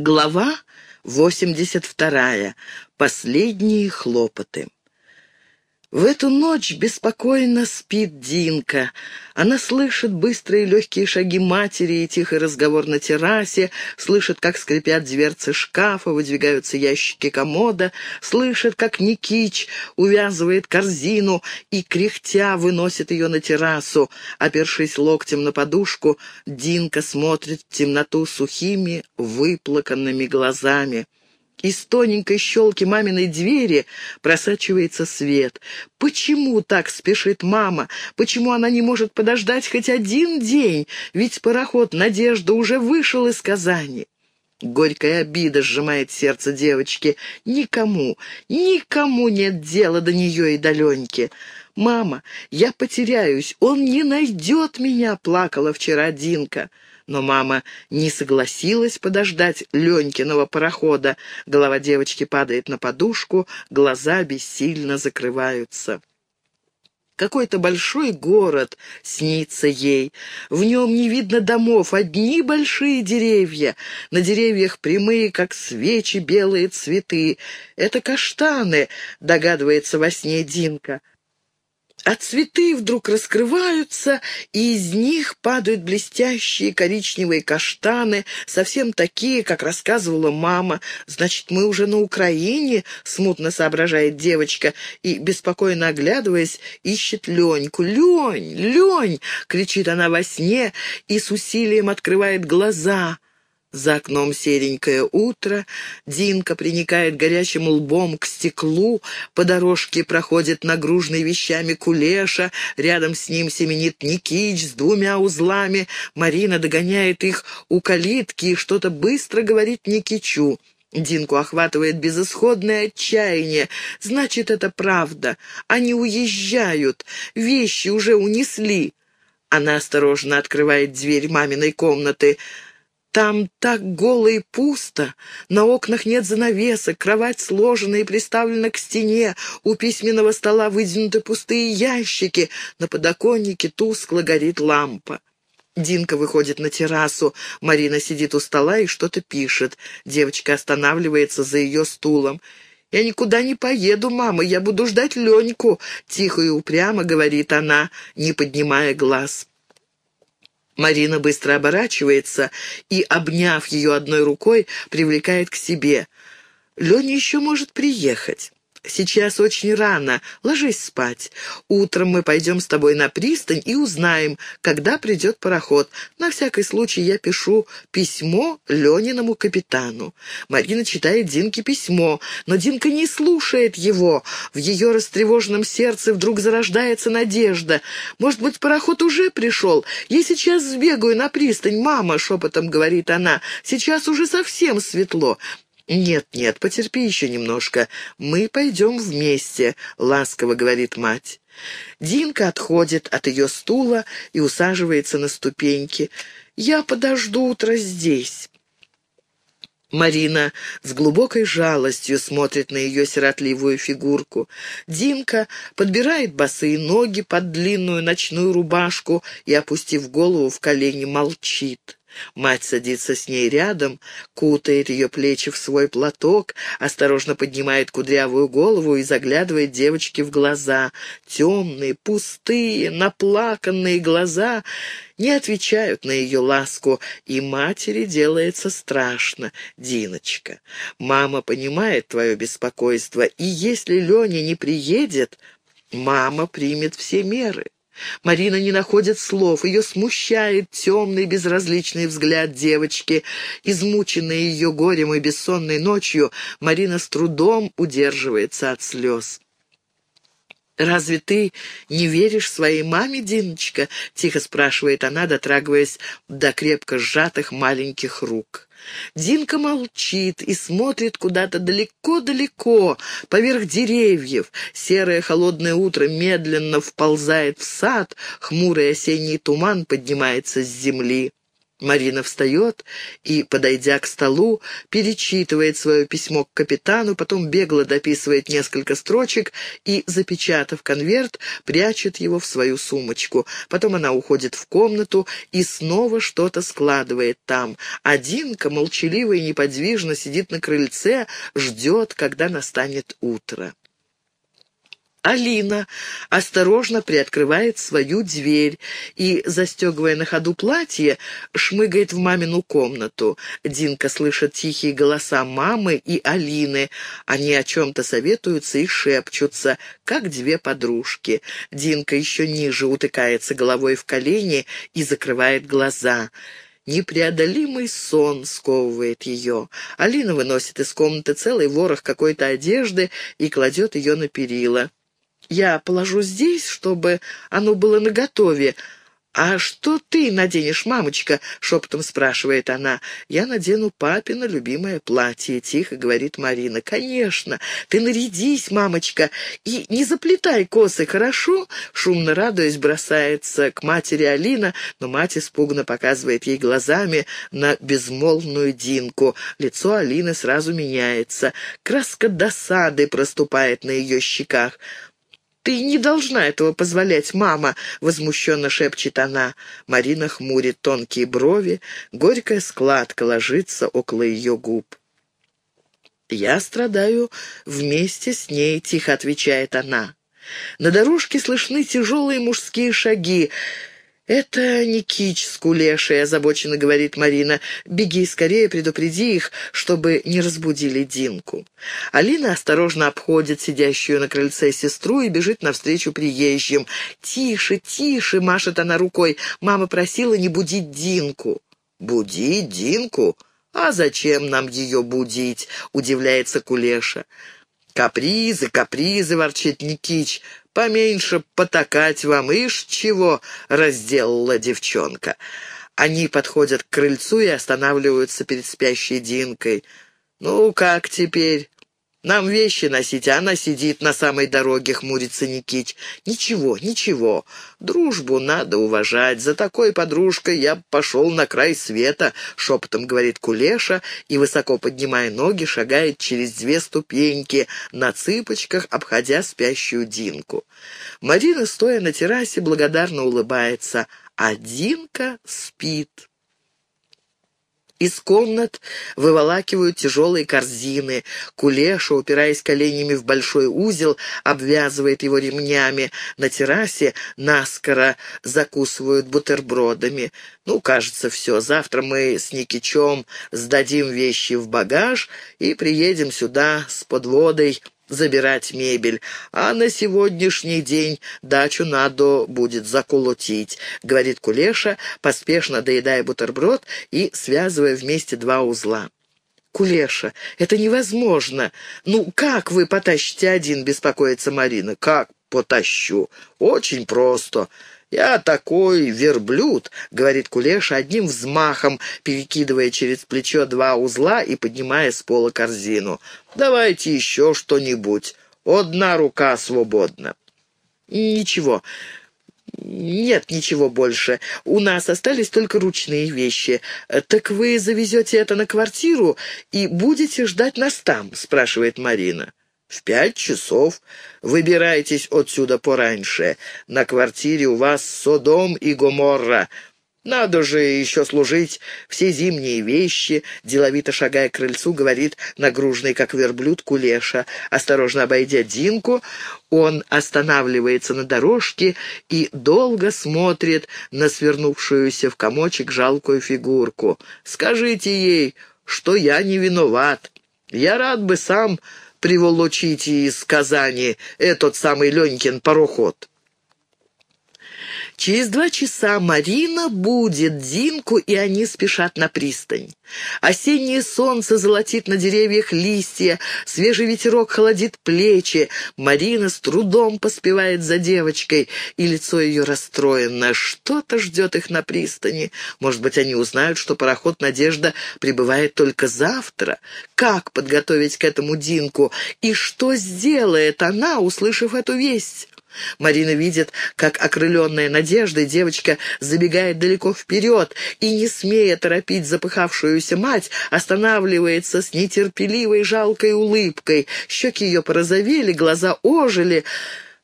Глава 82. Последние хлопоты. В эту ночь беспокойно спит Динка. Она слышит быстрые легкие шаги матери и тихий разговор на террасе, слышит, как скрипят дверцы шкафа, выдвигаются ящики комода, слышит, как Никич увязывает корзину и, кряхтя, выносит ее на террасу. Опершись локтем на подушку, Динка смотрит в темноту сухими, выплаканными глазами. Из тоненькой щелки маминой двери просачивается свет. Почему так спешит мама? Почему она не может подождать хоть один день? Ведь пароход «Надежда» уже вышел из Казани. Горькая обида сжимает сердце девочки. Никому, никому нет дела до нее и до Леньки. «Мама, я потеряюсь, он не найдет меня», — плакала вчера Динка. Но мама не согласилась подождать Ленькиного парохода. Голова девочки падает на подушку, глаза бессильно закрываются. Какой-то большой город снится ей. В нем не видно домов, одни большие деревья. На деревьях прямые, как свечи, белые цветы. Это каштаны, догадывается во сне Динка а цветы вдруг раскрываются, и из них падают блестящие коричневые каштаны, совсем такие, как рассказывала мама. «Значит, мы уже на Украине?» — смутно соображает девочка и, беспокойно оглядываясь, ищет Леньку. «Лень! Лень!» — кричит она во сне и с усилием открывает глаза — за окном серенькое утро, Динка приникает горячим лбом к стеклу, по дорожке проходит нагруженный вещами кулеша, рядом с ним семенит Никич с двумя узлами, Марина догоняет их у калитки и что-то быстро говорит Никичу. Динку охватывает безысходное отчаяние. Значит, это правда. Они уезжают. Вещи уже унесли. Она осторожно открывает дверь маминой комнаты. Там так голо и пусто, на окнах нет занавесок, кровать сложена и приставлена к стене, у письменного стола выдвинуты пустые ящики, на подоконнике тускло горит лампа. Динка выходит на террасу, Марина сидит у стола и что-то пишет. Девочка останавливается за ее стулом. «Я никуда не поеду, мама, я буду ждать Леньку», — тихо и упрямо говорит она, не поднимая глаз. Марина быстро оборачивается и, обняв ее одной рукой, привлекает к себе. «Леня еще может приехать». Сейчас очень рано. Ложись спать. Утром мы пойдем с тобой на пристань и узнаем, когда придет пароход. На всякий случай я пишу письмо Лениному капитану. Марина читает Динке письмо, но Динка не слушает его. В ее растревоженном сердце вдруг зарождается надежда. Может быть, пароход уже пришел? Я сейчас сбегаю на пристань, мама, шепотом говорит она. Сейчас уже совсем светло. «Нет-нет, потерпи еще немножко. Мы пойдем вместе», — ласково говорит мать. Динка отходит от ее стула и усаживается на ступеньки. «Я подожду утро здесь». Марина с глубокой жалостью смотрит на ее сиротливую фигурку. Динка подбирает босые ноги под длинную ночную рубашку и, опустив голову в колени, молчит. Мать садится с ней рядом, кутает ее плечи в свой платок, осторожно поднимает кудрявую голову и заглядывает девочке в глаза. Темные, пустые, наплаканные глаза не отвечают на ее ласку, и матери делается страшно. «Диночка, мама понимает твое беспокойство, и если Леня не приедет, мама примет все меры». Марина не находит слов, ее смущает темный безразличный взгляд девочки. Измученная ее горем и бессонной ночью, Марина с трудом удерживается от слез. «Разве ты не веришь своей маме, Диночка?» — тихо спрашивает она, дотрагиваясь до крепко сжатых маленьких рук. Динка молчит и смотрит куда-то далеко-далеко, поверх деревьев. Серое холодное утро медленно вползает в сад, хмурый осенний туман поднимается с земли. Марина встает и, подойдя к столу, перечитывает свое письмо к капитану, потом бегло дописывает несколько строчек и, запечатав конверт, прячет его в свою сумочку. Потом она уходит в комнату и снова что-то складывает там. Одинка, молчаливо и неподвижно, сидит на крыльце, ждет, когда настанет утро. Алина осторожно приоткрывает свою дверь и, застегивая на ходу платье, шмыгает в мамину комнату. Динка слышит тихие голоса мамы и Алины. Они о чем-то советуются и шепчутся, как две подружки. Динка еще ниже утыкается головой в колени и закрывает глаза. Непреодолимый сон сковывает ее. Алина выносит из комнаты целый ворох какой-то одежды и кладет ее на перила. Я положу здесь, чтобы оно было наготове. «А что ты наденешь, мамочка?» — шепотом спрашивает она. «Я надену папино любимое платье», — тихо говорит Марина. «Конечно! Ты нарядись, мамочка, и не заплетай косы, хорошо?» Шумно радуясь, бросается к матери Алина, но мать испуганно показывает ей глазами на безмолвную Динку. Лицо Алины сразу меняется. Краска досады проступает на ее щеках. «Ты не должна этого позволять, мама!» — возмущенно шепчет она. Марина хмурит тонкие брови, горькая складка ложится около ее губ. «Я страдаю вместе с ней», — тихо отвечает она. На дорожке слышны тяжелые мужские шаги. «Это не кич с кулешей», — озабоченно говорит Марина. «Беги скорее, предупреди их, чтобы не разбудили Динку». Алина осторожно обходит сидящую на крыльце сестру и бежит навстречу приезжим. «Тише, тише!» — машет она рукой. «Мама просила не будить Динку». «Будить Динку? А зачем нам ее будить?» — удивляется Кулеша. «Капризы, капризы!» — ворчит Никич. Поменьше потакать вам, ишь чего разделала девчонка. Они подходят к крыльцу и останавливаются перед спящей Динкой. «Ну, как теперь?» Нам вещи носить, а она сидит на самой дороге, хмурится Никич. Ничего, ничего. Дружбу надо уважать. За такой подружкой я пошел на край света, шепотом говорит Кулеша и, высоко поднимая ноги, шагает через две ступеньки, на цыпочках, обходя спящую Динку. Марина, стоя на террасе, благодарно улыбается, а Динка спит. Из комнат выволакивают тяжелые корзины. Кулеша, упираясь коленями в большой узел, обвязывает его ремнями. На террасе наскоро закусывают бутербродами. Ну, кажется, все. Завтра мы с Никичом сдадим вещи в багаж и приедем сюда с подводой забирать мебель, а на сегодняшний день дачу надо будет заколотить», — говорит Кулеша, поспешно доедая бутерброд и связывая вместе два узла. «Кулеша, это невозможно. Ну, как вы потащите один?» — беспокоится Марина. «Как потащу? Очень просто. «Я такой верблюд», — говорит Кулеша одним взмахом, перекидывая через плечо два узла и поднимая с пола корзину. «Давайте еще что-нибудь. Одна рука свободна». «Ничего». «Нет ничего больше. У нас остались только ручные вещи. Так вы завезете это на квартиру и будете ждать нас там?» — спрашивает Марина. В пять часов выбирайтесь отсюда пораньше. На квартире у вас Содом и Гоморра. Надо же еще служить все зимние вещи, деловито шагая к крыльцу, говорит нагруженный, как верблюд, Кулеша. Осторожно обойдя Динку, он останавливается на дорожке и долго смотрит на свернувшуюся в комочек жалкую фигурку. «Скажите ей, что я не виноват. Я рад бы сам приволочите из Казани этот самый Ленькин пароход. Через два часа Марина будет Динку, и они спешат на пристань. Осеннее солнце золотит на деревьях листья, свежий ветерок холодит плечи. Марина с трудом поспевает за девочкой, и лицо ее расстроено. Что-то ждет их на пристани. Может быть, они узнают, что пароход «Надежда» прибывает только завтра. Как подготовить к этому Динку? И что сделает она, услышав эту весть? Марина видит, как окрыленная надеждой девочка забегает далеко вперед и, не смея торопить запыхавшуюся мать, останавливается с нетерпеливой жалкой улыбкой. Щеки ее порозовели, глаза ожили.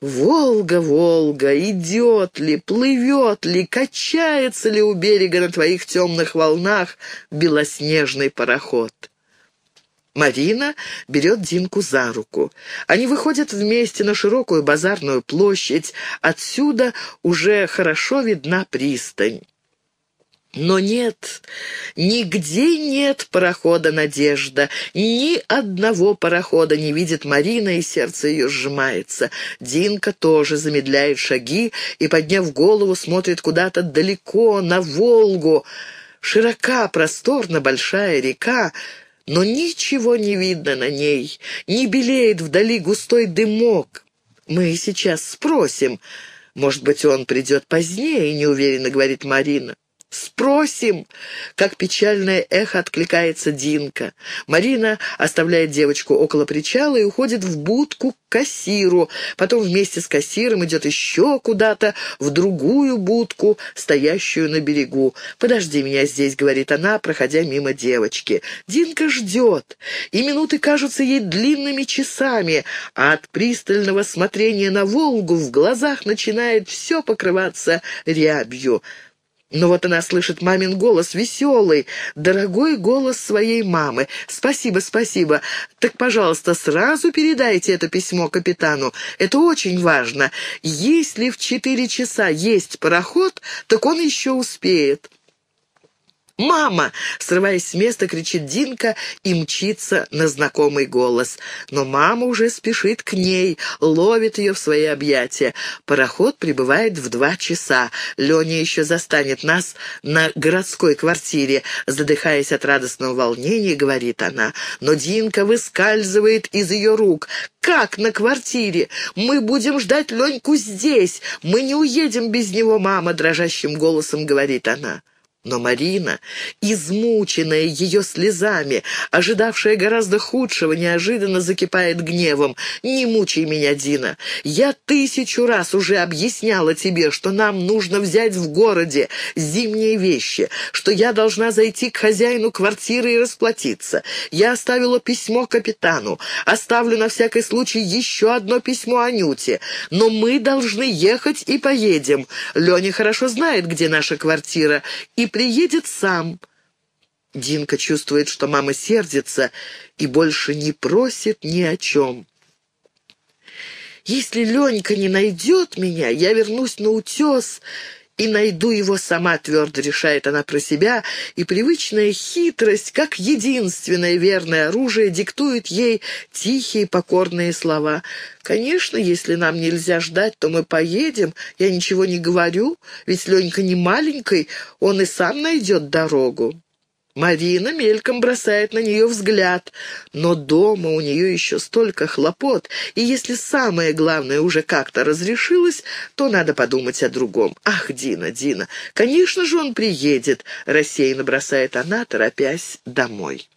«Волга, Волга, идет ли, плывет ли, качается ли у берега на твоих темных волнах белоснежный пароход?» Марина берет Динку за руку. Они выходят вместе на широкую базарную площадь. Отсюда уже хорошо видна пристань. Но нет, нигде нет парохода «Надежда». Ни одного парохода не видит Марина, и сердце ее сжимается. Динка тоже замедляет шаги и, подняв голову, смотрит куда-то далеко, на Волгу. Широка, просторна большая река, но ничего не видно на ней, не белеет вдали густой дымок. Мы сейчас спросим. Может быть, он придет позднее, неуверенно говорит Марина. «Спросим!» — как печальное эхо откликается Динка. Марина оставляет девочку около причала и уходит в будку к кассиру. Потом вместе с кассиром идет еще куда-то, в другую будку, стоящую на берегу. «Подожди меня здесь», — говорит она, проходя мимо девочки. Динка ждет, и минуты кажутся ей длинными часами, а от пристального смотрения на Волгу в глазах начинает все покрываться рябью. Но вот она слышит мамин голос, веселый, дорогой голос своей мамы. «Спасибо, спасибо. Так, пожалуйста, сразу передайте это письмо капитану. Это очень важно. Если в четыре часа есть пароход, так он еще успеет». «Мама!» — срываясь с места, кричит Динка и мчится на знакомый голос. Но мама уже спешит к ней, ловит ее в свои объятия. Пароход прибывает в два часа. Леня еще застанет нас на городской квартире. Задыхаясь от радостного волнения, говорит она. Но Динка выскальзывает из ее рук. «Как на квартире? Мы будем ждать Леньку здесь. Мы не уедем без него, мама!» — дрожащим голосом говорит она. Но Марина, измученная ее слезами, ожидавшая гораздо худшего, неожиданно закипает гневом. «Не мучай меня, Дина. Я тысячу раз уже объясняла тебе, что нам нужно взять в городе зимние вещи, что я должна зайти к хозяину квартиры и расплатиться. Я оставила письмо капитану, оставлю на всякий случай еще одно письмо Анюте. Но мы должны ехать и поедем. Леня хорошо знает, где наша квартира, и приедет сам». Динка чувствует, что мама сердится и больше не просит ни о чем. «Если Ленька не найдет меня, я вернусь на утес и найду его сама», — твердо решает она про себя, и привычная хитрость, как единственное верное оружие, диктует ей тихие покорные слова. «Конечно, если нам нельзя ждать, то мы поедем. Я ничего не говорю, ведь Ленька не маленький, он и сам найдет дорогу». Марина мельком бросает на нее взгляд, но дома у нее еще столько хлопот, и если самое главное уже как-то разрешилось, то надо подумать о другом. «Ах, Дина, Дина, конечно же он приедет», — рассеянно бросает она, торопясь домой.